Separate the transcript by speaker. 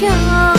Speaker 1: 家。